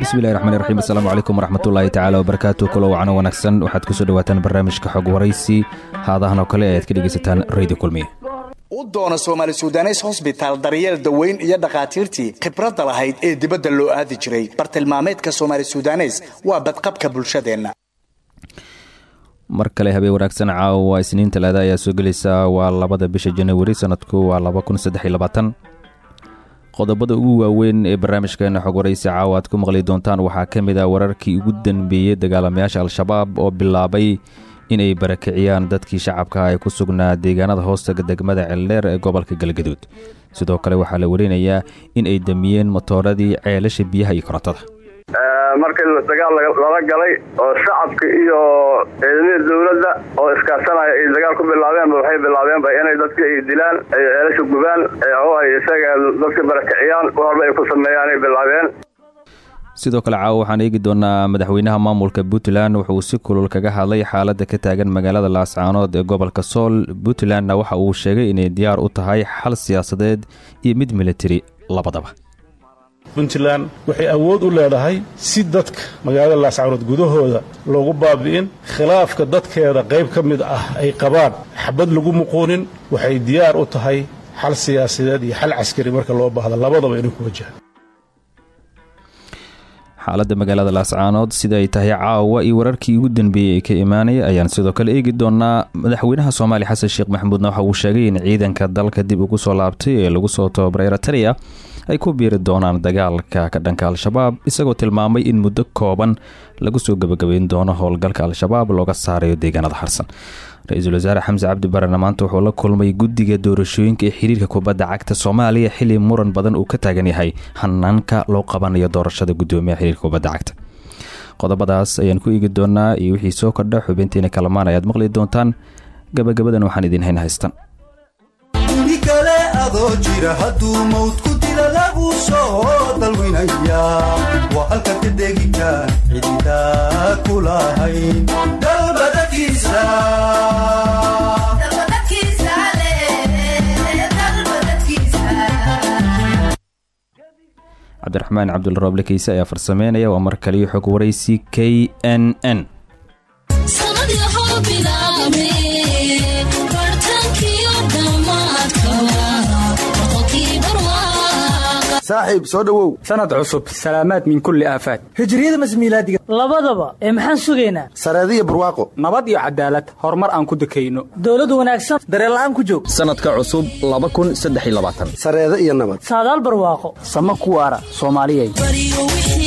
bismillahi raxmaan raxiim assalaamu calaykum waraxmatullaahi tacaala wabarakaatu kulo wacno wanaagsan. Waxaad ku soo dhawaataan barnaamijka xog waraysi haadahan oo kale ee aad ka dhegaysataan radio kulmiye u doona soomaali sudanes hosbitaal daryeel daweyn iyo dhakhaatiirtii khibradda lahayd ee dibadda loo aadi jiray. Bartilmaameedka soomaali sudanes waa badqabka bulshadeenna. Mar kale habeen wanaagsan caawa isniin talaada ayaa soo gelaysa. Waa labada bisha janawari sanadku waa qodobada ugu waaweyn ee barnaamijkeena xog waraysi caawa aad ku maqli doontaan waxaa ka mid ah wararkii ugu danbeeyey dagaalamayaasha al-shabaab oo bilaabay inay barakiciyaan dadkii shacabka ay ku sugnaa deegaanada hoostaga degmada ceeldheer ee gobolka galgaduud sidoo kale waxaa la warinayaa in ay damiyeen matooradii ceelasha biyaha iyo korontada markii dagaal lala galay oo shacabka iyo ciidamada dawladda oo iskaashanaya ay dagaal ku bilaabeenba waxay bilaabeenba inay dadka ay dilaan ay ceelasha gubaan ay isaga dadka barakiciyaan wax walba ay ku sameeyaan ay bilaabeen. Sidoo kale caawa waxaan eegi doonaa madaxweynaha maamulka puntland. Wuxuu si kulul kaga hadlay xaaladda ka taagan magaalada laascaanood ee gobolka sool puntlandna waxa uu sheegay inay diyaar u tahay xal siyaasadeed iyo mid militari labadaba puntland waxay awood u leedahay si dadka magaalada laascaanood gudahooda loogu baabi'in. Khilaafka dadkeeda qayb ka mid ah ay qabaan xabad lagu muquunin waxay diyaar u tahay xal siyaasadeed iyo xal caskari marka loo baahda labadaba inay ku wajahan xaaladda magaalada laascaanood sida ay tahay caawa iyo wararkii ugu danbeeyey ay ka imaanaya ayaan sidoo kale eegi doonaa madaxweynaha soomaaliya xasan sheekh maxamuudna waxa uu sheegay in ciidanka dalka dib ugu soo laabtay ee lagu soo tababaray eritrea ay ku biiri doonaan dagaalka ka dhanka al-shabaab isagoo tilmaamay in muddo kooban lagu soo gebagabeyn doono howlgalka al-shabaab looga saarayo deegaanada harsan. Ra'iisul wasaare xamse cabdi barena maanta wuxuu la kulmay guddiga doorashooyinka ee xiriirka kubadda cagta soomaaliya xili muran badan uu ka taagan yahay hanaanka loo qabanayo doorashada gudoomiyaha xiriirka kubadda cagta. Qodobadaas ayaan ku eegi doonaa iyo wixii soo kordha xubintiina kalamaan ayaad maqli doontaan. Gabagabadan waxaan idiin hayn haystan lagu soo dalwinaya waa halka ka degitaan cidida kulahayn dalbadadkiisa. Cabdiraxmaan cabdulrooble keyse ayaa farsameynaya waa mar kaliyo xog waraysi k n n saaxiib soo dhowow sanad cusub salaamaad min kulli aafaad. Hijriyada masmiilaadiga labadaba ee maxaan sugaynaa? Sareediyo barwaaqo. Nabad iyo cadaalad horumar aan ku dekayno dowlad wanaagsan. Dareella'aan ku joog. Sanadka cusub sareedo iyo nabad. Saadaal barwaaqo. Sama ku waara soomaaliyay gebigebi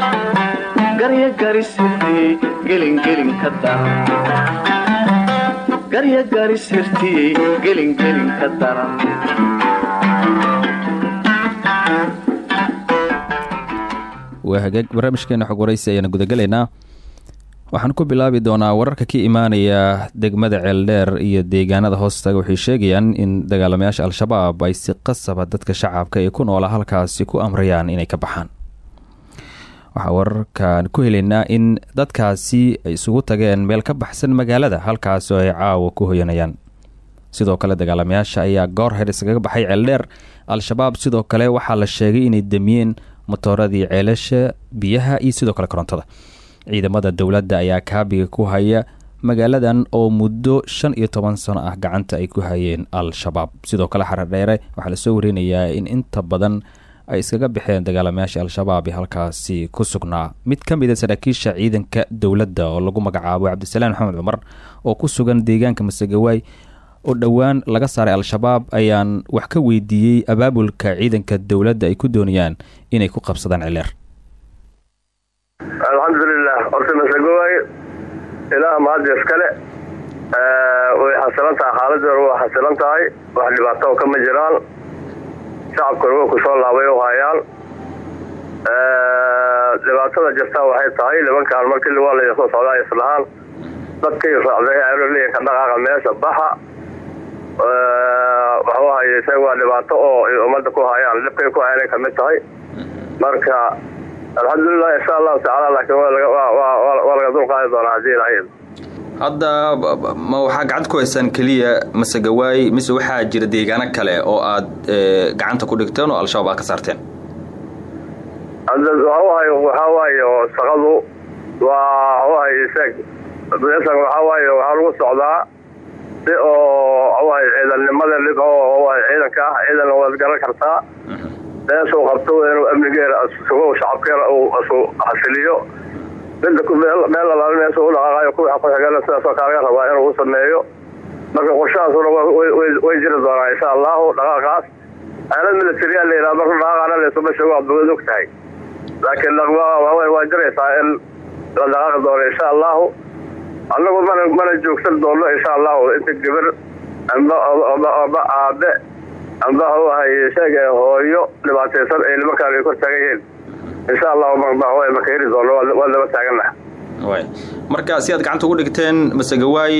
garyagarisirtiyey gelingelin ka daran waa hagaag barnaamijkeena xog waraysi ayaana gudagalaynaa waxaan ku bilaabi doonaa wararka ka imaanaya degmada ceeldheer iyo deegaanada hoostaga. Waxay sheegayaan in dagaalamayaasha al-shabaab ay si qasaba dadka shacabka ee ku noola halkaasi ku amrayaan inay ka baxaan waxaa wararkan ku helaynaa in dadkaasi ay isugu tageen meel ka baxsan magaalada halkaasoo ay caawa ku hoyanayaan. Sidoo kale dagaalamayaasha ayaa goor heer iskaga baxay ceeldheer al-shabaab sidoo kale waxaa la sheegay inay damiyeen matooradii ceelasha biyaha iyo sidoo kale korontada. Ciidamada dowladda ayaa kaabiga ku haya magaaladan oo muddo shan iyo toban sano ah gacanta ay ku hayeen al-shabaab. Sidoo kale xaradheere waxaa la soo warinayaa in inta badan ay iskaga baxeen dagaalamayaasha al-shabaab ee halkaasi ku sugnaa mid ka mid a saraakiisha ciidanka dowladda oo lagu magacaabo cabdisalaan maxamed cumar oo ku sugan deegaanka masagawaay oo dhowaan laga saaray al-shabaab ayaan wax ka weydiiyey abaabulka ciidanka dowladda ay ku doonayaan inay ku qabsadaan cileer alxamdulilah horta masagoway ilaah mahadda iskale way xasilan tahay xaaladeedu waa xasilan tahay wax dhibaato kama jiraan shacabkuna way ku soo laabay u hayaan dhibaatada jirtaa waxay tahay nimankaan markii waa la soo socdaa islahaan dadkii raacday ka dhaqaaqa meesha baxa waxuu haye isaga waa dhibaato oo ummadda ku hayaan dhibkay ku hayaan ay ka mid tahay. Marka alxamdulilah insha allahu tacaala laakiin waa laga dulqaadi doonaa haddii ilahay hadda ma waxaa gacanta ku haysaan keliya masegawaay mise waxaa jira deegaano kale oo aad gacanta ku dhigteen oo al-shabaab aad ka saarteen? Waxuhay waxaa waaye shaqadu waa meeshan waxaa waaye waxaa lagu socdaa si oo ciidannimada lid oo ciidanka ah ciidan waad garan kartaa meeshuu qabto inuu amnigeeda sugo shacabkeena uu isu xasiliyo midda meel alaal meesha u dhaqaaqayo kuwa ku xigana sidaasoo kale laga rabaa inuu u sameeyo. Marka qorshahaasuna way jiri doonaa insha allahu dhaqaaqaas. Aalad militariya la yidhaha marka dhaqaaqana laysuma sheego waad bogad og tahay. Laakiin waa jiraysaa in la dhaqaaqi doono insha allahu annagu mana mana joogsan doono insha allahu inta gabar amba amba aabe amba hahay sheega hooyo dhibaataysan ay nimankaan ay kor taagan insha allahu maka heli doono waa laba taagana. Way marka si aad gacanta ugu dhigteen masegawaay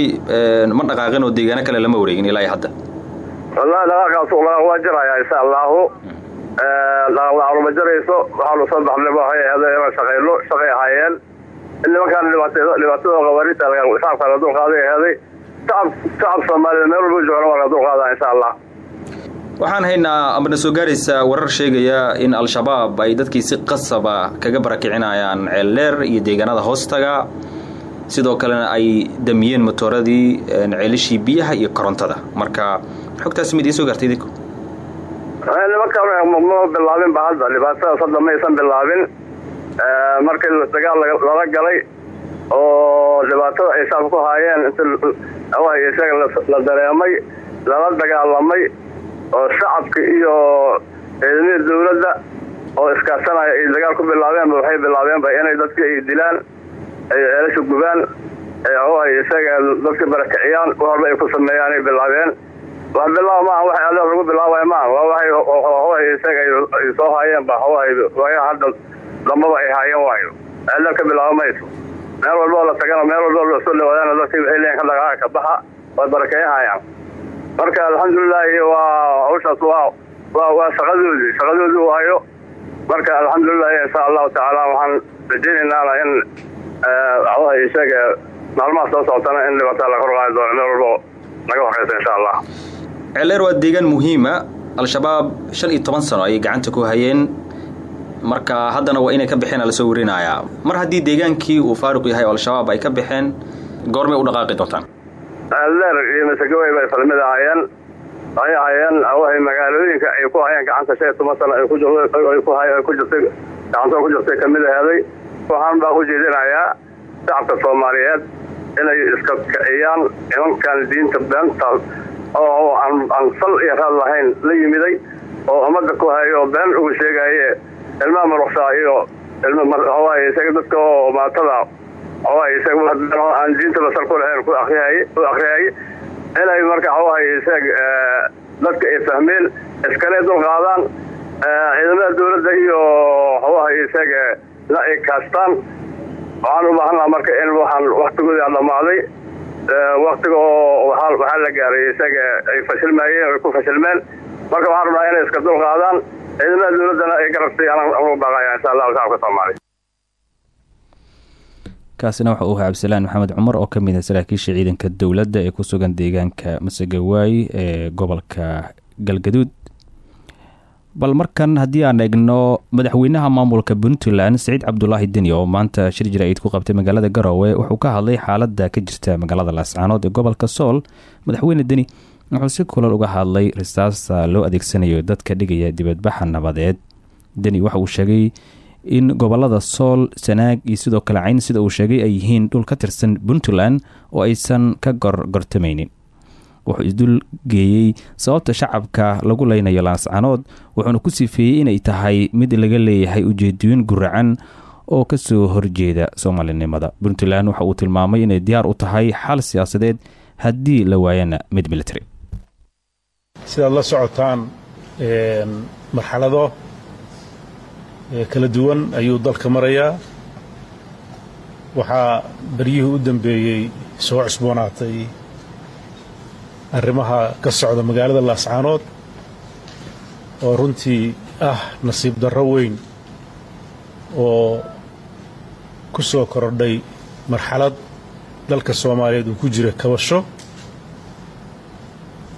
ma dhaqaaqin oo deegaano kale lama wareegin ilaa hadda. Wallahi dhaqaaqaas waa jiraya insha allahu dhaqaaqlaanu ma jirayso waxaanu soo baxnay waxay ahayd inaan shaqayno shaqay ahaayeen. In nimankaan dhibaatada qabarinta shacabka laga dulqaaday aheeday shacab shacab soomaaliya meel walba joogana waa laga dulqaadaa insha allah waxaan haynaa amana soo gaaraysaa warar sheegaya in al-shabaab ay dadkii si qasaba kaga barakicinayaan ceeldheer iyo deegaanada hoostaga. Sidoo kalena ay damiyeen matooradii ceelishii biyaha iyo korontada. Marka xogtaasi mid ii soo gaartay idinku. Nimankaan ma bilaabin ba hadda. Dhibaatadaas hadda maysan bilaabin. Markii dagaal lala galay oo dhibaatada ay shacabka ku haayeen isaga la dareemay lala dagaalamay oo shacabka iyo ciidamada dawladda oo iskaashanaya ay dagaal ku bilaabeenba waxay bilaabeenba inay dadka ay dilaan ay ceelasha gubaan ay isaga dadka barakiciyaan wax walba ay ku sameeyaan ay bilaabeen. Wax bilaab maaha wax alle lagu bilaabaya maaha waa waxay isaga ay soo haayeen ba waayaa hadda dambaba ay haayeen waayo. Ceelda ka bilaaba mayso. Meel walboo la tagana meel walboo la soo dhawaadana dadka waxay leeyihiin ka dhaqaaqa ka baxa way marka alxamdulilaahi waa hawshaas waa waa shaqadoodii shaqadoodii waayo. Marka alxamdulilahi insha allahu tacaala waxaan rajaynaynaa in waxaha isaga maalmaha soo socotana in dhibaatada laga horqaadi doono meel walbo naga horeysa insha allah ceeleer waa deegaan muhiima al-shabaab shan iyo toban sano ayay gacanta ku hayeen. Marka haddana waa inay ka baxeen la soo warinayaa. Mar haddii deegaankii uu faaruq yahay oo al-shabaab ay ka baxeen goormay u dhaqaaqi doontaan ceeldeer iyo masagawey bay falmid ahaayeen waxay ahaayeen wahay magaalooyinka ay ku hayeen gacanta shan iyo toban sano ay ku jirtay gacantoo ku jirtay ka mid aheeday. Waxaan baa ku jeedinayaa shacabka soomaaliyeed inay iska kiciyaan nimankan diinta beenta oo aan sal iyo raad lahayn la yimiday oo ummadda ku hayo been ugu sheegaye ilmaha maruqsaa iyo dadka oo maatada aan diinta basal ku lahayn ku akriyay inay marka waxawahay isaag dadka ay fahmeen iskale dulqaadaan ciidamada dawladda iyo waxawahay isaga la ay kaastaan. Waxaan u baahannaha marka in waxaan waktigooda dhammaaday waktiga oo waxaa la gaaray isaga ay fashilmayeen ay ku fashilmeen. Marka waxaan rabnaa inay iska dul qaadaan. Ciidamada dowladdana ay garabsiiyaan ugu baaqaya insha allahu shacabka soomaaliya kaasina waxa uu ahaa cabdisalaan maxamed cumar oo ka mid ah saraakiisha ciidanka dowladda ee ku sugan deegaanka masagawaay ee gobolka galgaduud. Bal markan haddii aan eegno madaxweynaha maamulka puntland saciid cabdulaahi deni oo maanta shir jira-iid ku qabtay magaalada garowe wuxuu ka hadlay xaaladda ka jirta magaalada laascaanood ee gobolka sool. Madaxweyne deni wuxuu si kulal uga hadlay risaasta loo adeegsanayo dadka dhigaya dibadbaxa nabadeed. Deni waxa uu sheegay in gobollada sool sanaag iyo sidoo kale cayn sida uu sheegay ay yihiin dhul ka tirsan puntland oo aysan ka gorgortamaynin wuxuu isdul geeyey sababta shacabka lagu leynayo laascanood wuxuuna ku sifeeyey inay tahay mid laga leeyahay ujeedooyin guracan oo ka soo horjeeda soomaalinimada. Puntland waxa uu tilmaamay inay diyaar u tahay xal siyaasadeed haddii la waayana mid military. Sidaad la socotaan marxalado kala duwan ayuu dalka marayaa. Waxaa beryihii u dambeeyey soo cusboonaatay arrimaha ka socda magaalada laascaanood oo runtii ah nasiib darro weyn oo ku soo korodhay marxalad dalka soomaaliyeed uu ku jira kabasho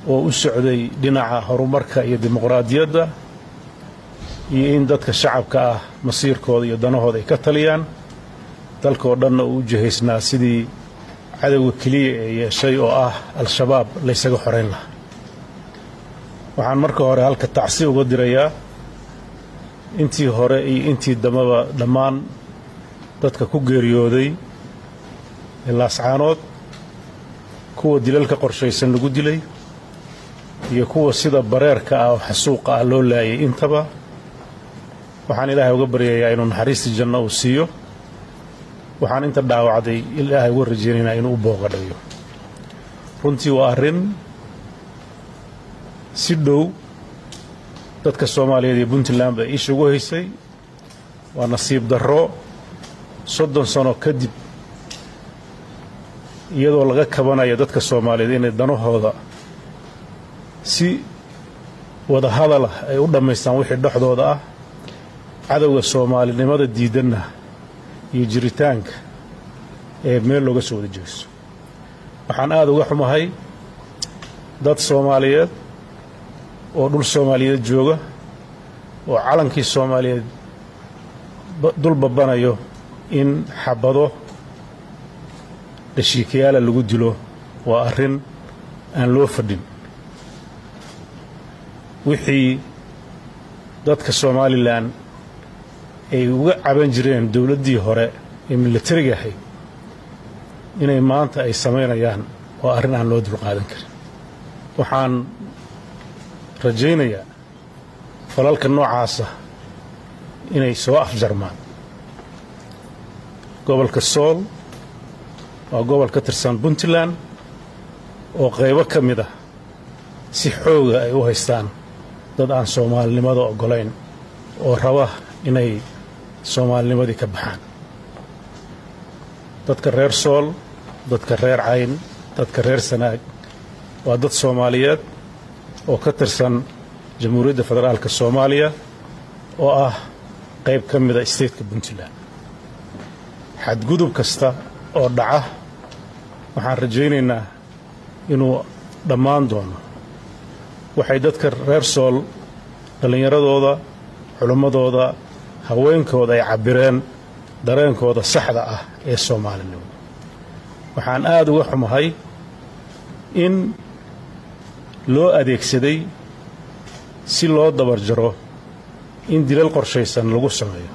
oo u socday dhinaca horumarka iyo dimuqraadiyadda iyo in dadka shacabka ah masiirkooda iyo danahooda ay ka taliyaan. Dalkaoo dhanna uu u jihaysnaa sidii cadowga keliya ee yeeshay oo ah al-shabaab laysaga xorayn lahaa. Waxaan marka hore halka tacsi uga dirayaa intii hore iyo intii dambaba dhammaan dadka ku geeriyooday ee laascaanood kuwa dilalka qorshaysan lagu dilay iyo kuwa sida bareerka ah oo xasuuqa ah loo laayay intaba waxaan ilaahay uga baryayaa inuu naxariistii janno uu siiyo. Waxaan inta dhaawacday ilaahay uga rajaynaynaa inuu u booqadhayo runtii waa arrin si dhow dadka soomaaliyeed iyo iisha ugu haysay. Waa nasiib darro. Soddon sano kadib iyadoo laga kabanayo dadka soomaaliyeed inay danahooda si wada hadalah ay u dhammaystaan wixii dhexdooda ah cadowga soomaalinimada diidanna iyo jiritaanka ee meel looga soo wada jeeso. Waxaan aada uga xumahay dad soomaaliyeed oo dhul soomaaliyeed jooga oo calankii soomaaliyeed dul babanayo in xabado dhashiikayaala lagu dilo waa arrin aan loo fadhin. Wixii dadka somalilan ay uga caban jireen dowladdii hore ee milatariga ahayd inay maanta ay samaynayaan waa arrin aan loo dulqaadan karin. Waxaan rajaynayaa falalka noocaasa inay soo afjarmaan. Gobolka sool waa gobol ka tirsan puntland oo qaybo ka mid ah si xooga ay u haystaan dad aan soomaalinimada oggolayn oo raba inay soomaalinimadii ka baxaan. Dadka reer sool dadka reer cayn dadka reer sanaag waa dad soomaaliyeed oo ka tirsan jamhuuriyadda federaalka soomaaliya oo ah qayb ka mida stateka puntland. Xadgudub kasta oo dhaca waxaan rajaynaynaa inuu dhammaan doono. Waxay dadka reer sool dhallinyaradooda culimmadooda haweenkooda ay cabbireen dareenkooda saxda ah ee soomaalinimo waxaan aada uga xumahay in loo adeegsaday si loo dabar jaro in dilal qorshaysan lagu sameeyo.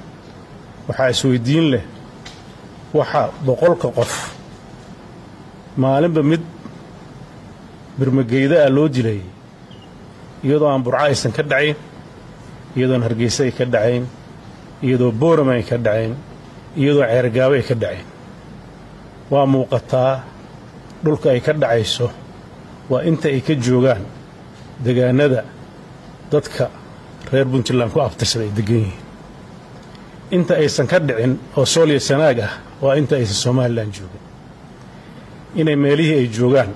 Waxaa isweydiin leh waxa boqolka qof maalinba mid birmageyda ah loo dilayay iyadoo aan burco aysan ka dhacayn iyadoon hargeysa ay ka dhacayn iyadoo boorama ay ka dhacayn iyadoo ceergaabo ay ka dhacayn waa muuqataa dhulka ay ka dhacayso waa inta ay ka joogaan degaanada dadka reer puntland ku abtirsada ay deggan yihiin. Inta aysan ka dhicin oo sooliya sanaag ah waa inta aysan somalilan joogin. Inay meelihii ay joogaan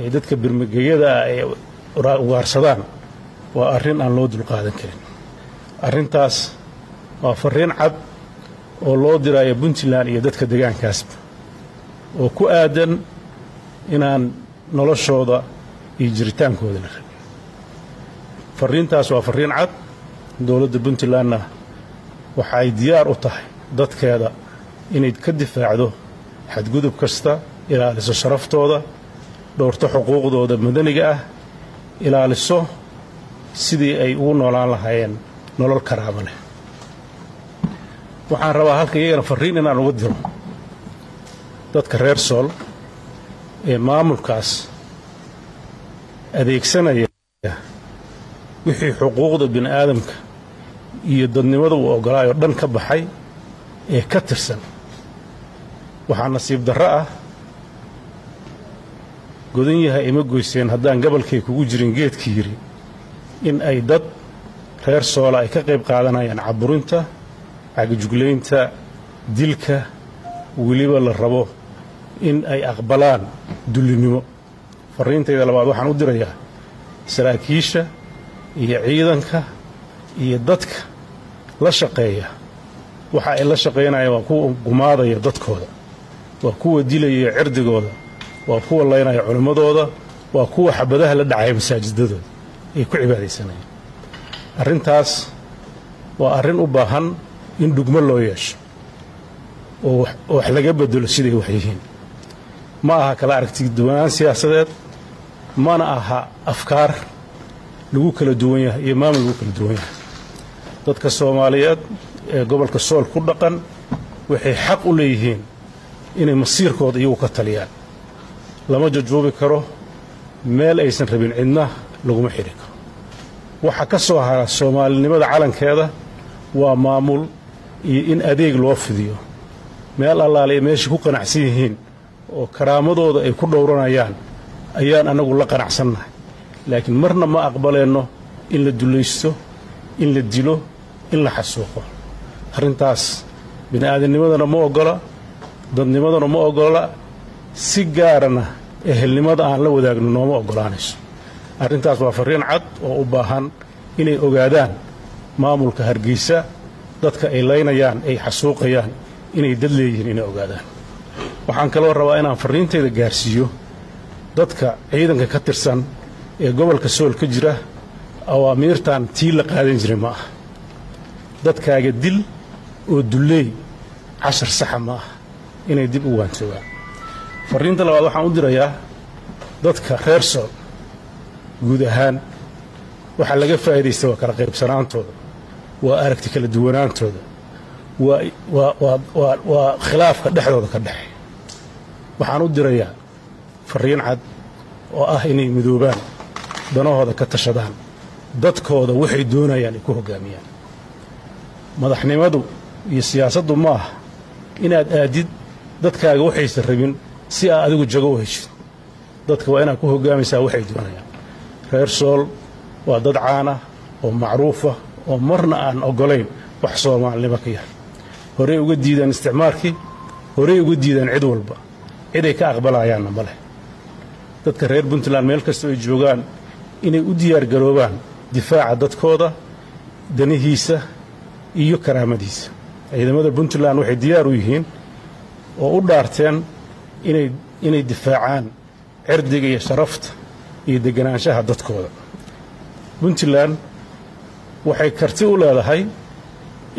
ee dadka birmageyada ah ay ugaarsadaan waa arrin aan loo dulqaadan karin. Arrintaas waa farriin cad oo loo diraayo puntland iyo dadka degaankaasba oo ku aadan inaan noloshooda iyo jiritaankooda la rabin. Farriintaas waa farriin cad. Dowladda puntlandna waxa diyaar u tahay dadkeeda inay ka difaacdo xadgudub kasta ilaaliso sharaftooda dhowrto xuquuqdooda madaniga ah ilaaliso sidii ay ugu noolaan lahaayeen nolol karaamo leh waxaan rabaa halka iyagana farriin inaan uga diro dadka reer sool ee maamulkaas adeegsanaya wixii xuquuqda bini aadamka iyo dadnimada uu oggolaayoo dhan ka baxay ee ka tirsan. Waxaa nasiib darro ah godan yahay ima goyseen haddaan gabalkay kugu jirin geedkii yidhi in ay dad reer soola ay ka qayb qaadanayaan caburinta cagajuglaynta dilka weliba la rabo in ay aqbalaan dullinimo farriintayda labaad waxaan u dirayaa saraakiisha iyo ciidanka iyo dadka la shaqeeya. Waxa ay la shaqaynayaan waa kuwa gumaadaya dadkooda waa kuwa dilaya cirdigooda waa kuwa laynaya culimmadooda waa kuwa xabadaha la dhacaya masaajidadooda ay ku cibaadaysanayaan. Arrintaas waa arrin u baahan in dhugmo loo yeesho oo wax laga bedelo siday wax yihiin. Ma aha kala aragti duwanaan siyaasadeed mana aha afkaar lagu kala duwan yahay iyo maamul lagu kala duwan yahay. Dadka soomaaliyeed ee gobolka sool ku dhaqan waxay xaq u leeyihiin inay masiirkooda iyagu ka taliyaan. Lama jajuubi karo meel aysan rabin cidna laguma xidhi karo. Waxa ka soo hara soomaalinimada calankeeda waa maamul iyo in adeeg loo fidiyo. Meel allaale ay meesha ku qanacsan yihiin oo karaamadooda ay ku dhowranayaan ayaan annagu la qanacsannahay. Laakiin marna ma aqbaleenno in la dullaysto in la dilo in la xasuuqo. Arrintaas bini'aadamnimadana ma oggola dadnimadana ma oggola si gaarana ehelnimada aan la wadaagno nooma oggolaanayso. Arrintaas waa farriin cad oo u baahan inay ogaadaan maamulka hargeysa dadka ay laynayaan ay xasuuqayaan inay dad leeyihiin inay ogaadaan. Waxaan kaloo rabaa inaan farriintayda gaarsiiyo dadka ciidanka ka tirsan ee gobolka sool ka jira awaamiirtan tii la qaadan jiray ma aha. Dadkaaga dil oo dulleey cashar saxa ma aha. Inay dib u waantoogaan farriinta labaad waxaan u dirayaa dadka reer sool guud ahaan waxaa laga faa'iidaysta waa kala qaybsanaantooda waa aragti kala duwanaantooda. Waa khilaafka dhexdooda ka dhexe waxaan u dirayaa farriin cad oo ah inay midoobaan danahooda ka tashadaan dadkooda waxay doonayaan ay ku hoggaamiyaan madaxnimadu iyo siyaasaddu ma aha inaad aadid dadkaaga waxaysan rabin si aad adigu jago u heshid. Dadka waa inaad ku hoggaamaysaa waxay doonayaan. Reer sool waa dad caana oo macruufa oo marna aan oggolayn wax soomaalinimo ka yahay horey uga diidaan isticmaalkii horey uga diidaan cid walba. Ciday ka aqbalayaanna ma leh. Dadka reer puntland meel kastoo ay joogaan inay u diyaargaroobaan difaaca dadkooda danihiisa iyo karaamadiisa. Ciidamada puntland waxay diyaar u yihiin oo u dhaarteen inay difaacaan cirdiga iyo sharafta iyo deganaanshaha dadkooda. Puntland waxay karti u leedahay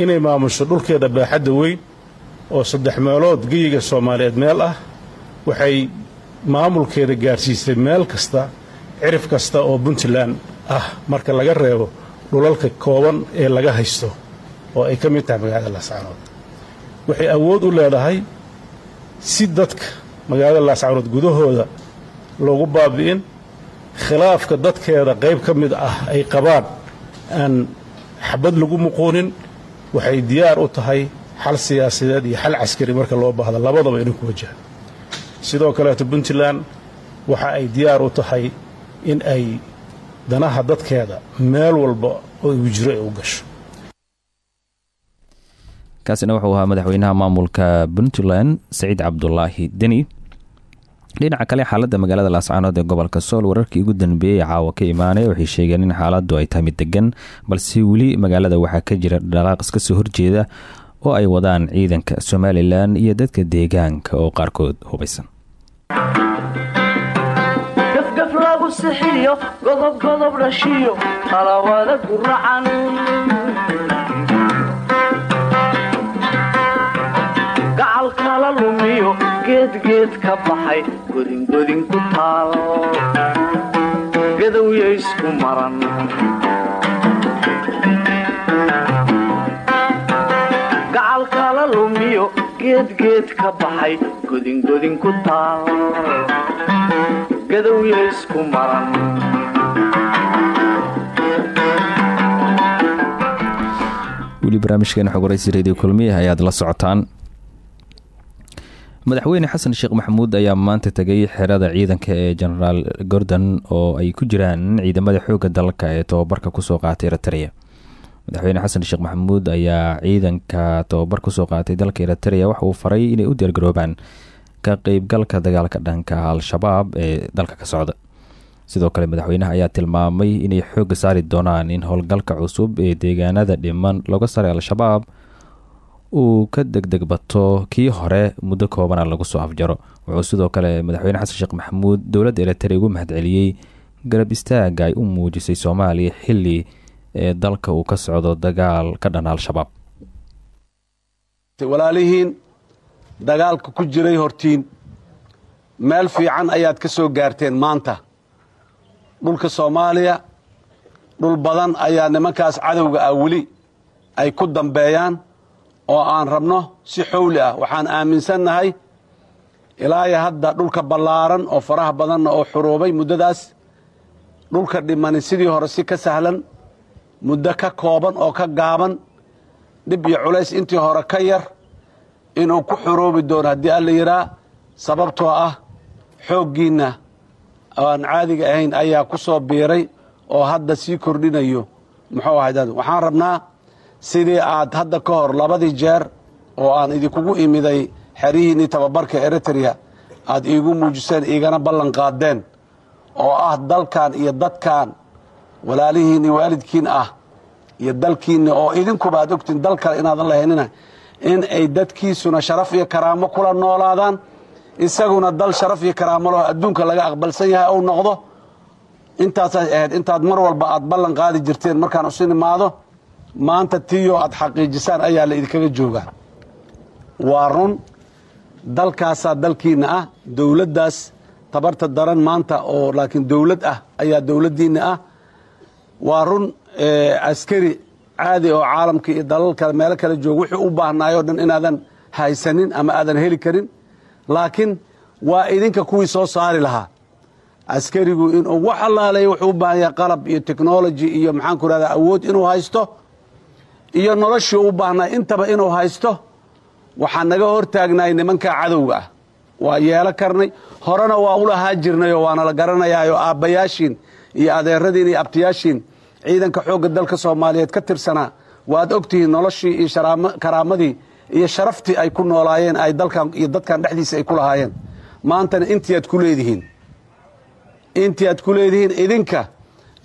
inay maamusho dhulkeeda baaxadda weyn oo saddex meelood geyiga soomaaliyeed meel ah. Waxay maamulkeeda gaadhsiisay meel kasta cirif kasta oo puntland ah marka laga reebo dhulalka kooban ee laga haysto oo ay ka mid tahay magaalada laascaanood. Waxay awood u leedahay si dadka magaalada laascaanood gudahooda loogu baabi'in khilaafka dadkeeda qayb ka mid ah ay qabaan aan xabad lagu muquunin waxay diyaar u tahay xal siyaasadeed iyo xal caskari marka loo baahdo. Labadaba inay ku wajahan sidoo kaleeto puntland waxa ay diyaar u tahay in ay danaha dadkeeda meel walba oo igu jiro ay u gasho. Kaasina wuxuu ahaa madaxweynaha maamulka puntland saciid cabdulaahi deni dhinaca kale xaaladda magaalada laascaanood ee gobolka sool wararkii ugu danbeeyey caawa ka imaanaya waxay sheegeen in xaaladdu ay tahay mid degan balse weli magaalada waxaa ka jira dhaqaaq iska soo horjeeda oo ay wadaan ciidanka somalilan iyo dadka deegaanka oo qaarkood hubaysan geedgeed ka baxay godingodin ku taal gadowya isku maran gacal kala lumiyo geedgeed ka baxay godingodin ku taal gadowya isku maran weli barnaamijkeena xog waraysi radio kulmiya ayaad la socotaan madaxweyne xasan sheekh maxamuud ayaa maanta tegay xerada ciidanka ee genaraal gordon oo ay ku jiraan ciidamada xoogga dalka ee tobabarka ku soo qaatay eritrea. Madaxweyne xasan sheekh maxamuud ayaa ciidanka tobabar ku soo qaatay dalka eritrea waxa uu faray inay u diyaargaroobaan ka qeybgalka dagaalka dhanka al-shabaab ee dalka ka socda. Sidoo kale madaxweynaha ayaa tilmaamay inay xoogga saari doonaan in howlgalka cusub ee deegaanada dhiman looga saaray al-shabaab uu ka degdeg bato kii hore muddo koobana lagu soo afjaro. Wuxuu sidoo kale madaxweyne xasan sheekh maxamuud dowladda eritrea ugu mahadceliyey garab istaaga ay u muujisay soomaaliya xili ee dalka uu ka socdo dagaal ka dhan al-shabaab walaalihiin dagaalka ku jiray hortiin meel fiican ayaad ka soo gaarteen maanta. Dhulka soomaaliya dhul badan ayaa nimankaas cadowga ah weli ay ku dambeeyaan oo aan rabno si xowli ah. Waxaan aaminsannahay ilaayo hadda dhulka ballaaran oo faraha badanna oo xuruubay muddadaas dhulka dhimani sidii hore si ka sahlan muddo ka kooban oo ka gaaban dhib iyo culays intii hore ka yar inuu ku xuruubi doono. Haddii alla yidhaa sababtoo ah xooggiinna aan caadiga ahayn ayaa ku soo biiray oo hadda sii kordhinayo. Muxuu ahay dad waxaan rabnaa sidii aad hadda ka hor labadii jeer oo aan idinkugu imiday xerihiinnii tababarka eritrea aad iigu muujiseen iigana ballan qaadeen oo ah dalkan iyo dadkan walaalihiinni waalidkiin ah iyo dalkiinni oo idinkuba aad ogtiin dal kale inaadan lahaynina in ay dadkiisuna sharaf iyo karaamo kula noolaadaan isaguna dal sharaf iyo karaamo leh oo adduunka laga aqbalsan yahay ou noqdo. Intaasay ahayd intaad mar walba aad ballan qaadi jirteen markaan imaado maanta tiyo aad xaqiijisaan ayaa la idinkaga joogaa waa run dalkaasaa dalkiinna ah dowladdaas tabarta daran maanta oo laakiin dowlad ah ayaa dowladdiinna ah. Waa run askari caadi oo caalamka iyo dalal kale meelo kale jooga wuxuu u baahnaayoo dhan inaadan haysanin ama aadan heli karin. Laakiin waa idinka kuwii soo saari lahaa. Askarigu inuu wax allaaleeya wuxuu u baahan yahay qalab iyo technology iyo maxaanku rahdaa awood inuu haysto iyo noloshii u baahnay intaba inuu haysto waxaan naga hortaagnaay nimankaa cadowga ah. Waa yeelo karnay horena waa u lahaa jirnayoo waana la garanayaayo aabbayaashiin iyo adeeradiin iyo abtiyaashiin. Ciidanka xoogga dalka soomaaliyeed ka tirsanaa waad ogtihiin noloshii iyo karaamadii iyo sharaftii ay ku noolaayeen ay dalkan iyo dadkan dhexdiisa ay ku lahaayeen. Maantana intii aad ku leedihiin. Intii aad ku leedihiin idinka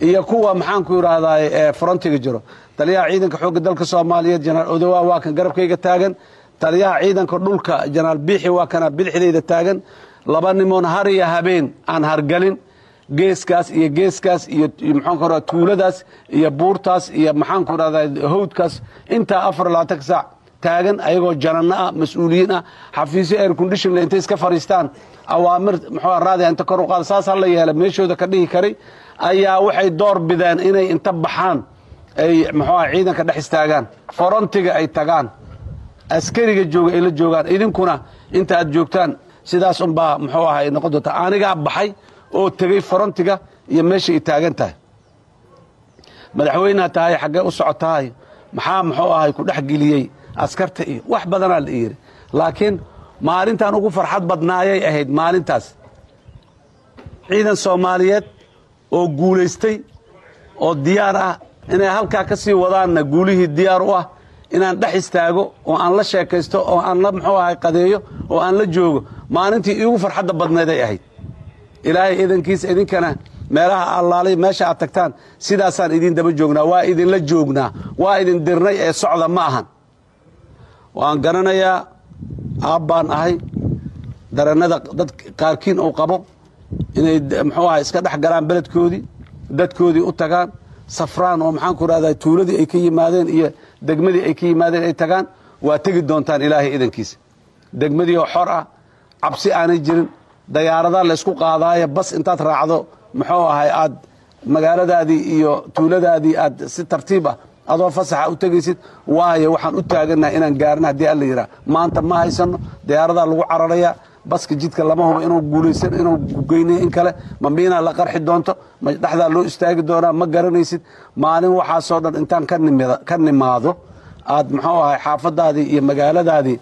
iyo kuwa maxaanku idhaahdaa ee frontiga jiro. Taliyaha ciidanka xoogga dalka soomaaliyeed jenaraal odowa waa kan garabkayga taagan. Taliyaha ciidanka dhulka jenaraal biixi waa kana bidixdayda taagan. Laba nimoon har iyo habeen aan hargalin. Geeskaas iyo geeskaas iyo maxaanku radaa tuuladaas iyo buurtaas iyo maxaanku rahdaa hawdkaas. Intaa afar labaatanka saac taagan ayagoo jananno ah mas'uuliyiin ah. Xafiisyo air condition le intay iska fadhiistaan awaamir muxuu raadiya inta kor u qaada saas la yeela meeshooda ka dhihi karay ayaa waxay door bideen inay inta baxaan ay muxuu ciidanka dhex istaagaan forontiga ay tagaan askariga jooga ay la joogaan. Idinkuna inta aad joogtaan sidaas unbaa muxuu ahay noqon doonta anigaa baxay oo tegey forontiga iyo meesha ay taagan tahay. Madaxweyneha tahay xaggee u socotahay maxaa muxuu ahay ku dhex geliyey askarta iyo wax badanaa la yidhi laakiin maalintan ugu farxad badnaayay ahayd maalintaas. Ciidan soomaaliyeed oo guulaystay oo diyaar ah. Inay halkaa ka sii wadaanna guulihii diyaar u ah inaan dhex istaago oo aan la sheekaysto oo aan la muxuu ahay qadeeyo oo aan la joogo. Maalintii iigu farxadda badneed ay ahayd. Ilaahay idankiisa idinkana meelaha allaalay meesha aad tagtaan sidaasaan idin daba joognaa waa idinla joognaa waa idin dirnay ee socda ma ahan. Waan garanayaa aabbaan ahay darannada dad qaarkiin uu qabo inay muxuu ahay iska dhex galaan beledkoodii dadkoodii u tagaan safraan oo maxaan ku rahdaa tuuladii ay ka yimaadeen iyo degmadii ay ka yimaadeen ay tagaan waa tegi doontaan ilaahay idankiisa. Degmadii oo xor ah cabsi aanay jirin dayaaradaa laysku qaadaayo bas intaad raacdo muxuu ahay aad magaaladaadii iyo tuuladaadii aad si tartiib ah adoo fasaxa u tegaysid waayo waxaan u taagannaha inaan gaarna haddii alla yidhaha maanta ma haysano dayaaradaa lagu cararayaa baska jidka lama hubo inuu guulaysan inuu geynayo in kale ma miinaa la qarxi doonto? Ma dhexdaa loo istaagi doonaa? Ma garanaysid? Maalin waxaasoo dhan intaan ka nimaado aad muxuu ahay xaafadaadii iyo magaaladaadii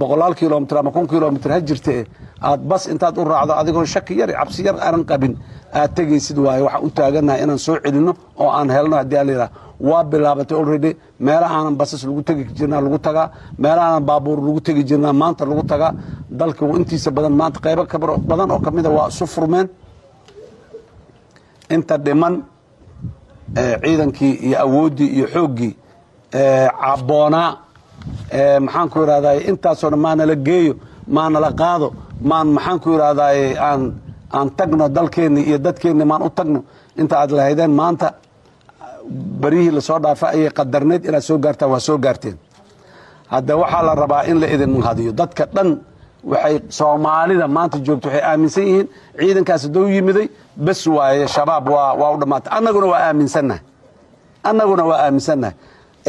boqolaal kilomitr ama kun kilomitr ha jirte aad bas intaad u raacdo adigoo shaki yar cabsi yar aanan qabin aad tegaysid waaye waxaan u taagannahay inaan soo celinno oo aan helno haddii alla yidhaha waa bilaabatay already. Meela aanan basas lagu tegi jirnaa lagu tagaa meela aanan baabuur lagu tegi jirnaa maanta lagu tagaa dalka intiisa badan maanta qaybo badan oo kamida waa isu furmeen inta dhiman ciidankii iyo awooddii iyo xooggii caboonaa maxaan ku idhahdaye intaasoo dhan maanala geeyo maanala qaado maan maxaan ku idhahdaye aan aan tagno dalkeenni iyo dadkeenni maan u tagno. Inta aad lahaydeen maanta baryihii la soo dhaafa ayay qadarnayd inaad soo gaartaan waa soo gaarteen. Hadda waxaa la rabaa in la idin hadiyo dadka dhan waxay soomaalida maanta joogto waxay aaminsan yihiin. Ciidankaas haddou yimiday bes waaye shabaab waa u dhammaatay annaguna waa aaminsannahay annaguna waa aaminsannahay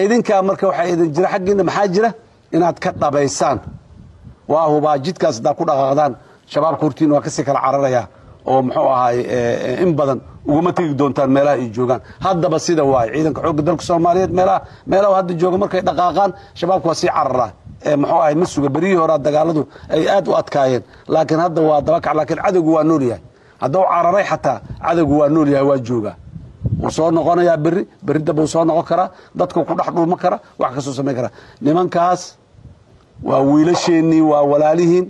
idinkaa marka waxaa idin jira xaggiinna maxaa jira? Inaad ka dhabaysaan. Waa hubaa jidkaas haddaa ku dhaqaaqdaan. Shabaabka hortiin waa ka sii kala cararayaa oo muxuu ahaay in badan uguma tegi doontaan meelaha ay joogaan. Haddaba sida waaye ciidanka xoogga dalka soomaaliyeed meelaha meelaha hadda jooga markay dhaqaaqaan shabaabka waa sii cararaa muxuu ahay ma suga berihii horaa dagaaladu ay aad u adkaayeen. Laakiin hadda waa dabakac laakiin cadowgu waa nool yahay. Haddau cararay xataa cadowgu waa nool yahay waa joogaa wuu soo noqonayaa berri berri damba uu soo noqon karaa dadku ku dhex dhuuman kara wax ka soo samayn karaa nimankaas waa wiilasheennii waa walaalihiin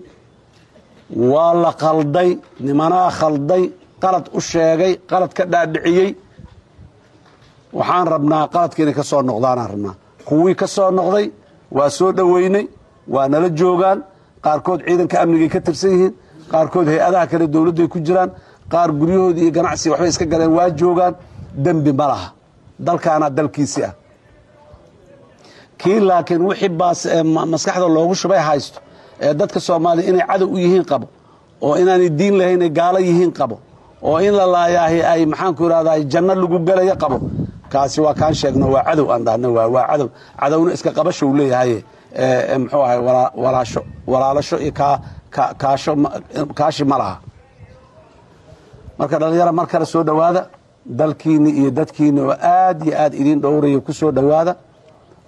waa la qalday nimanaa khalday qalad u sheegay qalad ka dhaadhiciyey. Waxaan rabnaa qaladka inay ka soo noqdaanaan rabnaa. Kuwii ka soo noqday waa soo dhoweynay waa nala joogaan. Qaarkood ciidanka amnigay ka tirsan yihiin qaarkood hay'adaha kale dowladday ku jiraan qaar guryahoodii iyo ganacsi waxbay iska galeen waa joogaan. Dembi ma laha. Dalkaanaa dalkiisii ah. Kii laakiin wixii baas maskaxda loogu shubay haysto ee dadka soomaaliya inay cadow u yihiin qabo oo inaanay diin lahayn ay gaalo yihiin qabo oo in la laayaahi ay maxaanku idhahdaa janno lagu gelaya qabo. Kaasi waa kaan sheegno waa cadow aan dhahna waa cadow. Cadowna iska qabasho uu leeyahay muxuu ahay walaasho walaalasho iyo kaashi ma laha. Marka dhallinyara mar kale soo dhowaada dalkiinni iyo dadkiinni oo aad iyo aad idiin dhowraya ku soo dhowaada.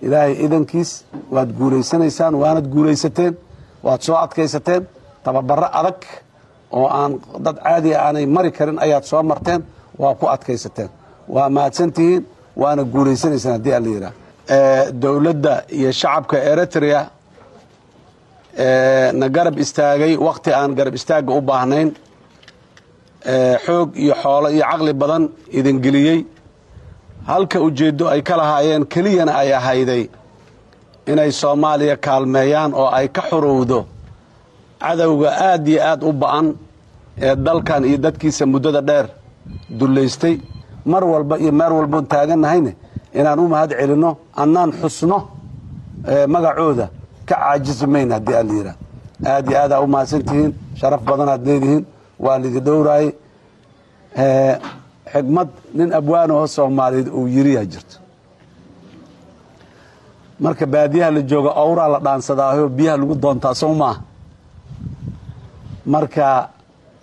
Ilaahay idankiis waad guulaysanaysaan waanad guulaysateen waad soo adkaysateen. Tababaro adag oo aan dad caadiga aanay mari karin ayaad soo marteen waa ku adkaysateen. Waa mahadsantihiin waana guulaysanaysaan haddii alla yidhaah dowladda iyo shacabka eritrea na garab istaagay wakhti aan garab istaagga u baahnayn. Xoog iyo xoolo iyo caqli badan idin geliyey. Halka ujeeddo ay ka lahaayeen keliyana ay ahayday inay soomaaliya kaalmeeyaan oo ay ka xurowdo cadowga aad iyo aad u ba'an ee dalkan iyo dadkiisa muddada dheer dullaystay mar walba iyo meer walboon taagannahayne inaan u mahad celinno annaan xusno magacooda ka caajisi mayna haddii aan la yidhaah aad iyo aadaa u mahadsantihiin sharaf badanaad leedihiin waa lidi dhowraayey xigmad nin abwaanaho soomaaliyeed uu yiriyaa jirto. Marka baadiyaha la jooga owraa la dhaansadaayo biyaha lagu doontaa sow maaha marka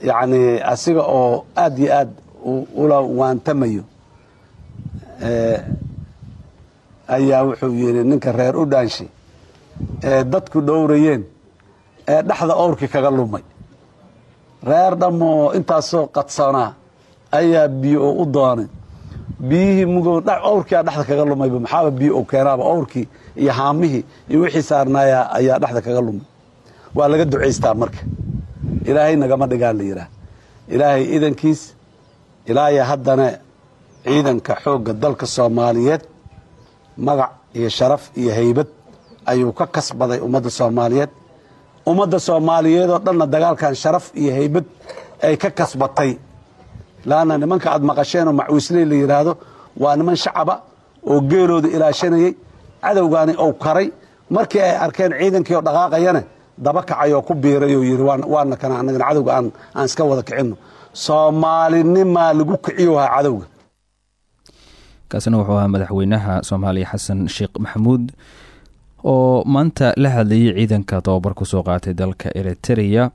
yacni asiga oo aad iyo aad ula waantamayo ayaa wuxuu yidhi ninka reer u dhaanshay ee dadku dhowrayeen ee dhexda owrkii kaga lumay. Reer dhammoo intaasoo qadsanaa ayaa biyo oo u doonay. Biyihii mugow owrkii aa dhexda kaga lumayba maxaaba biyo ou keenaaba? Owrkii iyo haamihii iyo wixii saarnaaya ayaa dhexda kaga lumay. Waa laga ducaystaa marka ilaahay nagama dhigaa la yidhaah ilaahay idankiis ilaaya haddana ciidanka xoogga dalka soomaaliyeed magac iyo sharaf iyo haybad ayuu ka kasbaday ummadda soomaaliyeed. Ummadda soomaaliyeed oo dhanna dagaalkan sharaf iyo haybad ay ka kasbatay. Laanna nimanka aad maqasheenoo macwiisley la yidhaahdo waa niman shacaba oo geelooda ilaashanayey cadowgaani ou karay. Markii ay arkeen ciidankii oo dhaqaaqayana daba kacay oo ku biiray oo yidhi waana kana annagana cadowga aan iska wada kicinno. Soomaalinimaa lagu kiciyohaa cadowga. Kaasina wuxuu ahaa madaxweynaha soomaaliya xasan sheekh maxamuud oo maanta la hadlayay ciidanka tababar ku soo qaatay dalka eritereya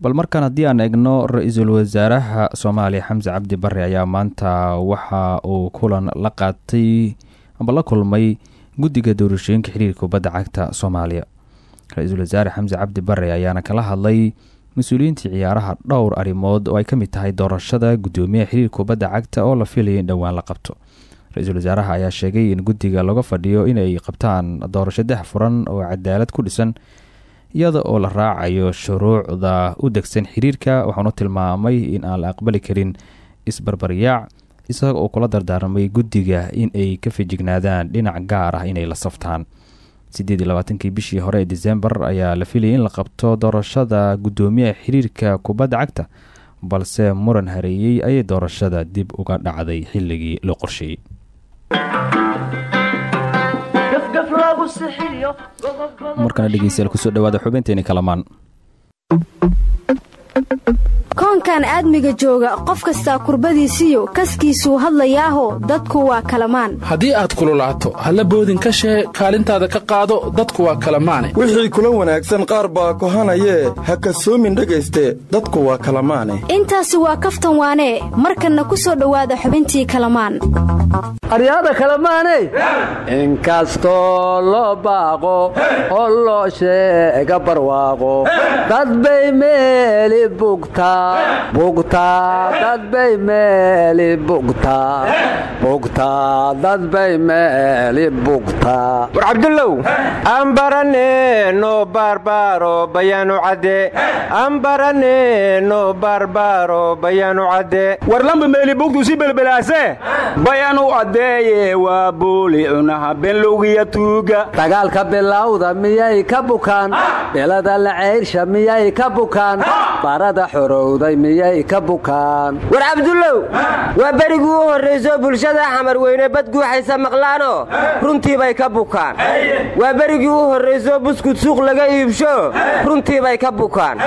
bal markaan haddii aan egno ra'iisul wasaaraha soomaaliya xamse cabdi bare ayaa maanta waxa uu kulan la qaatay amba la kulmay guddiga doorashooyinka xiriirka kubadda cagta soomaaliya ra'iisul wasaare xamse cabdi bare ayaana kala hadlay mas'uuliyiintii ciyaaraha dhowr arrimood oo ay ka mid tahay doorashada guddoomiyaha xiriirka kubadda cagta oo la filaya in dhowaan la qabto. Ra'iisul wasaaraha ayaa sheegay in guddiga laga fadhiyo inay qabtaan doorasho dex furan oo cadaalad ku dhisan iyada oo la raacayo shuruucda u degsan xiriirka waxaanu tilmaamay in aan la aqbali karin isbarbaryaac isaga oo kula dardaarmay guddiga in ay ka fijignaadaan dhinac gaar ah inay la saftaan siddeed iyo bishii hore ee disembar ayaa la filayay in la qabto doorashada guddoomiyaha xiriirka kubadda cagta balse muran hareeyey ayay doorashada dib uga dhacday xilligii loo qorsheeyey. Markana dhegeystayaal ku soo dhawaada xubinteeni kalamaan koonkan aadmiga jooga qof kastaa kurbadiisiyo kaskiisuu hadlayaaho dadku waa kalamaan. Haddii aad kululaato halla boodin ka shee kaalintaada ka qaado dadku waa kalamaane. Wixii kula wanaagsan qaar baa kohanayee ha kasoomin dhegayste dadku waa kalamaane. Intaasi waa kaftan waanee markanna ku soo dhowaada xubintii kalamaan. Aryaada kalamaaney inkastoo loo baaqo oo loo sheega barwaaqo bugtaa dadbay meeli bugtaa war cabdullow aan baraneno barbaaro bayaanu cadde aan baraneno barbaaro bayaanu cadde war lamba meeli bugtu si belbelaase bayanu addeeye waa buuli cunaha benlowgiya tuuga dagaalka bilawda miyay ka bukaan belada la ceyrsha miyay ka bukaan barada xorowday miyay ka bukaan. War cabdullow waa berigii u horrayso bulshada xamar weyne badguuxaysa maqlaanoo? Runtii bay ka bukaan. Waa berigii u horrayso buskud suuq laga iibsho? Runtii bay ka bukaan.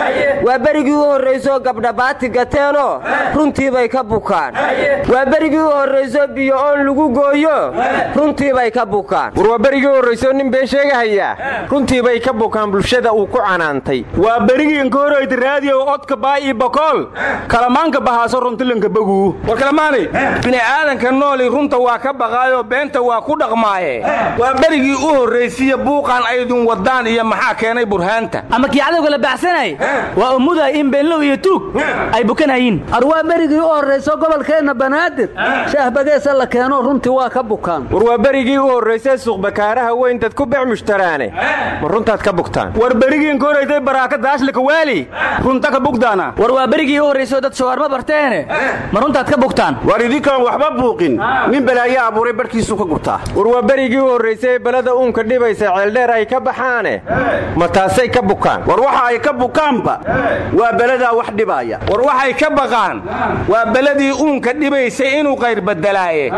Waa berigii u horrayso gabdhabaati gateenoo runtii bay ka bukaan. Waa berigii u horrayso biyo oon lagu gooyo? Runtii bay ka bukaan. War waa berigii u horrayso nin been sheegahaya? Runtii bay ka bukaan bulshada uu ku canaantay. Waa berigiinka horayta raadiyow odka baay i bokool kalamaanka bahaaso runtilanka baguu war kalamaanay bini'aadanka nooli runta waa ka baqaayoo beenta waa ku dhaqmaaye. Waa berigii u horraysiya buuqan aydun waddaan iyo maxaa keenay burhaanta. Ama kii cadowga la baxsanay? Waa ummuday in beenlow iyo tuug ay bukanhayiin ar waa berigii u horrayso gobolkeenna banaadir. Shaahbageesa la keeno runtii waa ka bukaan. War waa berigii u horraysay suuqbakaaraha weyn dad ku beec mushtaraane. Ma runtaad ka bugtaan. War berigiinka horaytay baraaka daashlika waali runta ka bugdaana. War waa berigii u horrayso dad shawaarma barteene. Ma runtaad ka bugtaan war idinkaan waxba buuqin. Nin balaayo abuuray barhkiisuu ka gurtaa war waa berigii u horraysay belada uunka dhibaysa ceeldheer ay ka baxaane. Ma taasay ka bukaan? War waxa ay ka bukaanba. Waa beladaa wax dhibaaya. War waxay ka baqaan? Waa beladii uunka dhibaysay inuu qayr badelaaye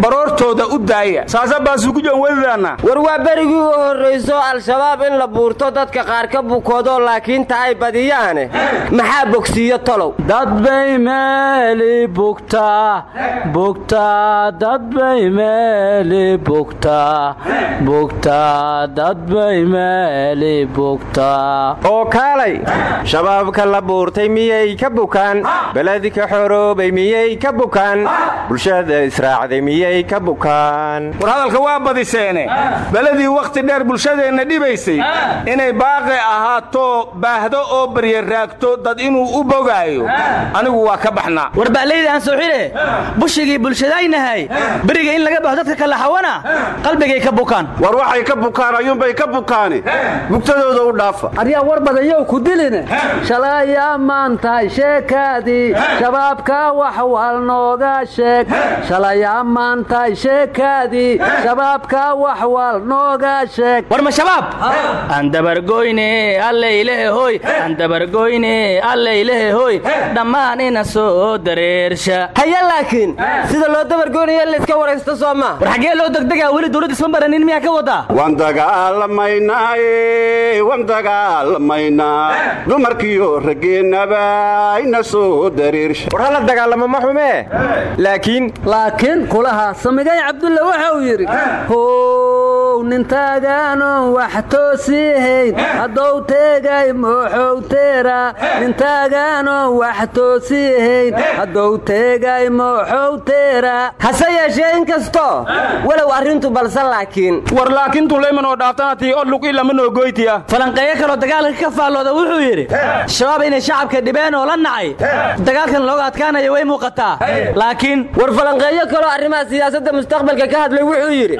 baroortooda u daaya saasa baasukujan welidaanna war waa berigii u horrayso al-shabaab in la buurto dadka qaar ka bukoodo laakiin ta ay badiyaane. Maxaa bogsiiyo dadbay meeli bugtaa bugtaa dadbay meeli bugtaa bugtaa dadbay meeli bugtaa oo kaalay shabaabka la buurtay miyay ka bukaan? Beledi ka xoroobay miyay ka bukaan? Bulshada israacday miyay ka bukaan? War hadalka waa badiseene. Beledii wakhti dheer bulshadeenna dhibaysay. Inay baaqi ahaato baahdo oo barya raagto dad inuu u boga waayo anigu waa ka baxnaa. War baalayda aan soo xidhe bushigii bulshadaynahay beriga in laga baxo dadka kala xawana qalbigay ka bukaan. War waxay ka bukaan ayuunbay ka bukaani. Bugtadooda u dhaafa. Aryaa war badan yow ku diline. Shalayaa maantahay sheekaadii shabaabka wax wal nooga sheeg. Shalayaa maantahay sheekaadii shabaabka wax wal nooga sheeg. War ma shabaab? Aan dabargoyne allaylehe hoy aan dabargoyne allaylehe hoy dhammaan ina soo dareersha. Haya laakiin sida loo dabargoynaya layska waraysto soo maa war xaggee loo degdegaa weli dawladd isma baranin miyaa ka wadaa waan dagaalamaynaaye waan dagaalamaynaa dumarkiyo raggeennaba ina soo dareersha. War hala dagaalamo ma xumee laakiin laakiin kulaha samigay cabdulle waxa uu yidhi how nintaagaanoon wax toosiihayn haddou teegay mooxow teera nintaagaanoon wax toosiihayn haddou teegay mooxow teera. Hase yeeshee in kasto? Walow arrintu balse laakiin. War laakiintu leyman oo dhaaftanati odlug ilama noo goytiya. Falanqeeyo kaloo dagaalka ka faallooda wuxuu yidhi shabaab inay shacabka dhibeen oo la nacay. Dagaalkan looga adkaanayo way muuqataa. Laakiin war falanqeeyo kaloo arrimaha siyaasadda mustaqbalka ka hadlay wuxuu yidhi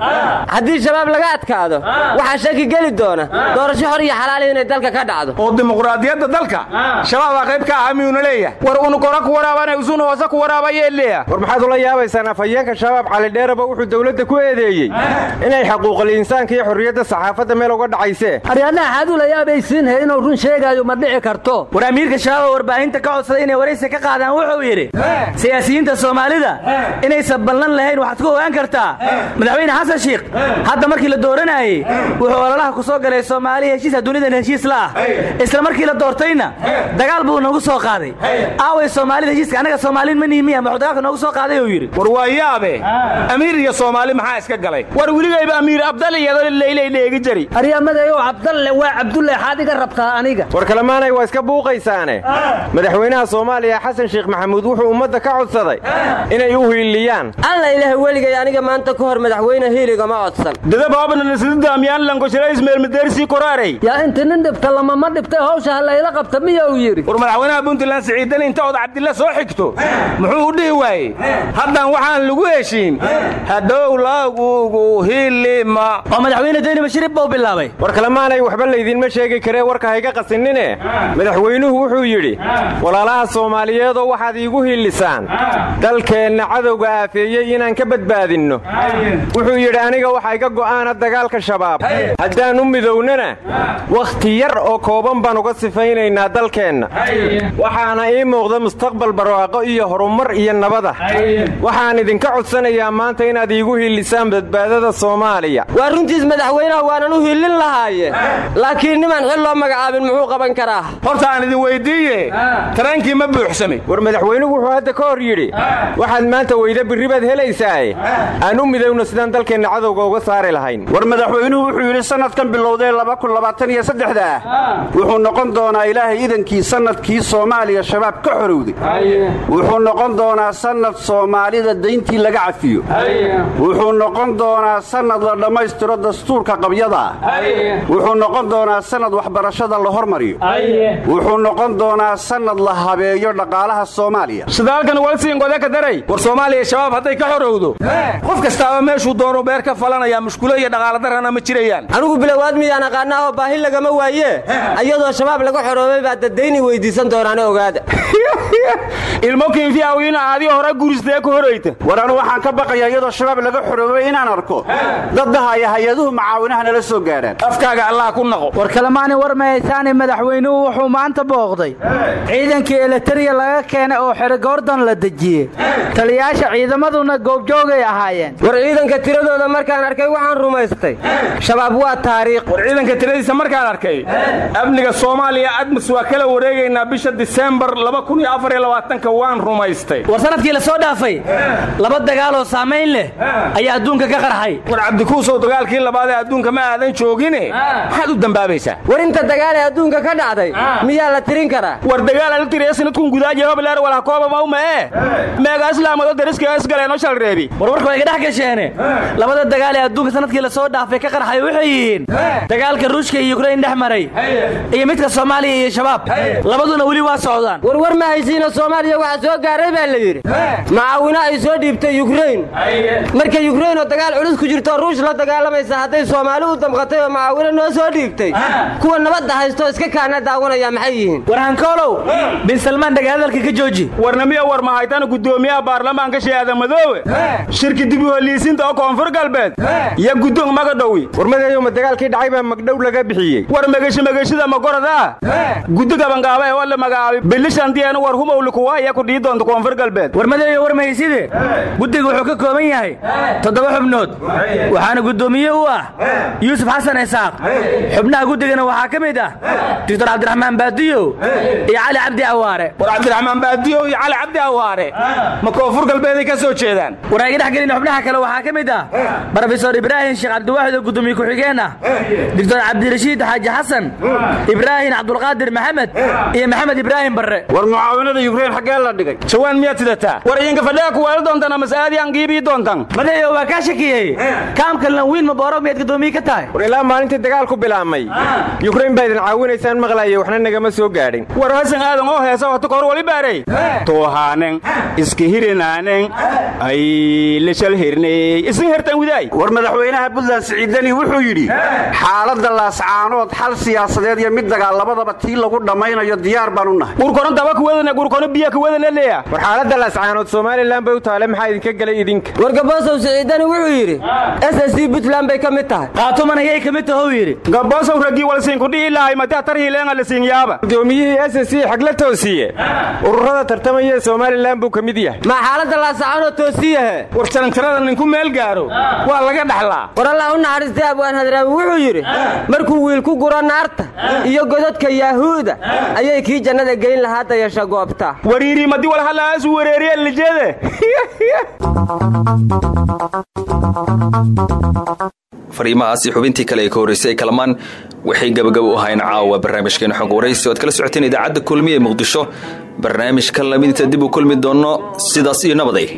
haddii shabaab laga adkaado waxaa shaki geli doona doorasho xor iyo xalaali inay dalka ka dhacdo. Oo dimuqraadiyadda dalka shabaabaa qayb ka ah miyuuna leeyahay war unu kora ku waraabanay usuna hoose ku waraabayee leeya. War maxaad ula yaabaysaan afhayeenka shabaab calidheeraba wuxuu dowladda ku eedeeyey inay xaquuqul insaanka iyo xorriyadda saxaafadda meel uga dhacaysee aryaadhaha xaad ula yaabaysiinhe inuu run sheegaayo ma dhici karto. War amiirka shabaab oo warbaahinta ka codsaday inay waraysi ka qaadaan wuxuu yidhi siyaasiyiinta soomaalida inaysan ballan lahayn waxaad ku ogaan kartaa. Madaxweyne xasan shiikh hadda markii la dooranayey wuxuu ololaha ku soo galay soomaaliya heshiisa dunidan heshiis la ah. Isla markii la doortayna dagaal buu nagu soo qaaday aaway soomaalida heshiiska annaga soomaaliin ma nihimiya muxuu dagaalka noogu soo qaaday uu yidhi. War waa yaabe amiir iyo soomaali maxaa iska galay? War weligayba amiir abdal iyadoo leylay dheegi jari. Aryamadeyow cabdalle waa cabdulle xaad iga rabtaa aniga. War kalemaanay waa iska buuqaysaane. Madaxweynaha soomaaliya xasan sheekh maxamuud wuxuu ummadda ka codsaday inay u hiiliyaan. Alla ilaah weligay aniga maanta ka hor madaxweyne hiiligama codsan. Yaa inti nin dhibta lamama dhibtay hawsha ha layla qabta miya uu yidhi? War madaxweynaha puntland siciidan inta ood cabdilla soo xigto muxuu u dhihi waayey? Haddan waxaan lagu heshiin hadhow lagugu hilima. Oo madaxweyne dayni bashirib buu bilaabay. War kalemaanay waxba laydinma sheegi karee warka hayga qasinine madaxweynuhu wuxuu yidhi walaalaha soomaaliyeedoo waxaad iigu hiilisaan dalkeenna cadowga aafeeyey inaan ka badbaadinno. Wuxuu yidhi aniga waxaa iga go'aana dagaalka shabaab. Haddaan u midownana wakhti yar oo kooban baan uga sifaynaynaa dalkeenna waxaana ii muuqda mustaqbal barwaaqo iyo horumar iyo nabada. Waxaan idinka codsanayaa maanta inaad iigu hiilisaan badbaadada soomaaliya. Waa runtiis madaxweynaha waanan u hiilin lahaaye. Laakiin nimaan xil loo magacaabin muxuu qaban karaa? Horta aan idin weyddiiye tareenkii ma buuxsamay. War madaxweynuhu wuxuu hadda ka hor yidhi waxaad maanta weyda birri baad helaysaae aan u midowno sidaan dalkeenna cadowga uga saari lahayn. War madaxweynuhu wuxuu yidhi sannadkan bilowdee ah wuxuu noqon doonaa ilaahay idankii sannadkii soomaaliya shabaab ka xorowday. Wuxuu noqon doonaa sannad soomaalida dayntii laga cafiyo. Wuxuu noqon doonaa sannad la dhammaystiro dastuurka qabyada. Ah wuxuu noqon doonaa sannad waxbarashada la hormariyo. Wuxuu noqon doonaa sannad la habeeyo dhaqaalaha soomaaliya. Sidaalkan walsiingode ka daray. War soomaaliya shabaab hadday ka xorowdo. Qof kastaaba meeshuu doonu beer ka falanaya mushkulo iyo dhaqaaladarrana ma jirayaan. Anigu bilowaad miyaan aqaanaa oo baahi lagama waaye? Ayadoo shabaab laga xoroobay baa dadayni weydiisan doonaane ogaada. Ilmo kiinfiyawiina aadii hore guristee ku horayta war anu waxaan ka baqayaa iyadoo shabaab laga xoroobay inaan arko. Daddaha iyo hay'aduhu macaawinaha nala soo gaadhaan afkaaga allah ku naqo. War kalemaani war mahaysaane madaxweynuhu wuxuu maanta booqday. Ciidankii eletariya laga keenay oo xerigoordan la dejiyey. Taliyaasha ciidamaduna goobjoogay ahaayeen. War ciidanka tiradooda markaan arkay waxaan rumaystay. Shabaab waa taariikh. War ciidanka tiradiisa markaan arkay. Amniga soomaaliya admis waa kala wareegaynaa bisha disembar waan rumaystay. War sannadkii la soo dhaafay laba dagaaloo saamayn leh ayaa adduunka ka qarxay. War cabdikuusow dagaalkii labaad ee adduunka ma aadan joogine? Maxaad u dambaabaysaa war inta dagaal ee adduunka ka dhacday miyaa la tirin karaa? War dagaal ala tiriya sanadkun gudaajehobileer walakooba mawma ee meega islaamado dariska isgaleenoo shalreebi war warka way ga dhex gasheene. Labada dagaal ee adduunka sannadkii la soo dhaafay ka qarxay waxay yihiin dagaalka ruushka iyo yukrain dhex maray iyo midka soomaaliya iyo shabaab. Labaduna weli waa socdaan. Warwar ma haysiina soomaaliya waxaa soo gaaray baa la yidhi. Macaawino ay soo dhiibtay yukrain marka yukrain oo dagaal culus ku jirto ruush la dagaalamaysa hadday soomaali u damqatay oo macaawino noo soo dhiibtay. Kuwa nabadda haysto iska kaana daawanaya maxay yihiin? War hankoolow bin salmaan dhagahadalka ka jooji. Warnamiya war mahaytana gudoomiyaha baarlamaanka sheeada madoowe shirki dib u heliisinta oo koonfur galbeed. Iyo guddoon magadhowi warmadeeyo ma dagaalkii dhacay baa magdhow laga bixiyey. War megeshi megeshida magorodaa guddi gabangaaba ee magacaabay bilishantiyeena war humowlikuwa iya ku dhii doonta koonfur galbeed. Warmadeeyo war mahayside guddiga wuxuu ka kooban yahay toddoba xubnood. Waxaana guddoomiye u ah yuusuf xasan isaaq. Xubnaha guddigana waxaa ka mid ah doctor cabdiraxmaan baadiyow iyo cali cabdi awaare. War cabdiraxmaan baadiyow iyo cali cabdi awaare. Ma koonfur galbeeday ka soo jeedaan? War ayga dhex gelin xubnaha kale waxaa ka mid ah brofesor ibraahim sheekh cabdiwaxid oo gudoomiye ku-xigeen ah doctor cabdirashiid xaaji xasan. Ibraahim cabdulqaadir maxamed. Iyo maxamed ibraahim barre. War mucaawinada yukrain xaggee la dhigay. Jawaan miyaad sidataa war idinka fadhiga kuweelo doontaan ama sa'aadii aan giibii doontaan madeeyo waa kaa shakiyey. Kaamka lanwiin mabooro miyaad gudoomiye ka tahay? War ilaa maalintii dagaalku bilaabmay. Yukrain baa idin caawinaysaan maqlaaye waxna nagama soo gaadhin. War hasan aadan oo heesa hota kahor wali baarey tuuhaanen iska hirinaanen ay lishal hirney isin hertan widaay. War madaxweynaha puntland siciidani wuxuu yidhi xaaladda laascaanood xal siyaasadeed iyo mid dagaal labadaba tii lagu dhammaynayo diyaar baan u nahay gurkono daba kuwadana gurkono biya kuwadana leeya. War xaaladda laascaanood somalilan bay u taale maxaa idinka gelay idinka? Wargaboosow siciidani wuxuu yidhi s s c puntland bay ka mid tahay. Qaatuman ayay ka mid tahou yidhi. Gaboosow raggii walsiinkudhihi lahay mataa tarhiileenga lasiinyaaba gudoomiyihii s s c xag la toosiye. Ururada tartamaya ee somalilan buu ka mid yahay. Maa xaaladda laascaanood toosiyahe war jaranjarada ninku meel gaaro waa laga dhaxlaa. War allah u naxariistay abwaan hadraawi wuxuu yidhi markuu wiil ku guro naarta iyo godadka yaahuuda ayay kii jannada geyn lahaa dayasha goobta. Wariirii madi walhalaasu wereeriye lijeede fariimahaasi xubintii kale ee ka horreysay kalamaan waxay gabagabo u ahayn caawa barnaamijkeena xog waraysi oad kala socoteen idaacadda kulmiya ee muqdisho. Barnaamijka lamidinta dib u kulmi doonno sidaas iyo nabaday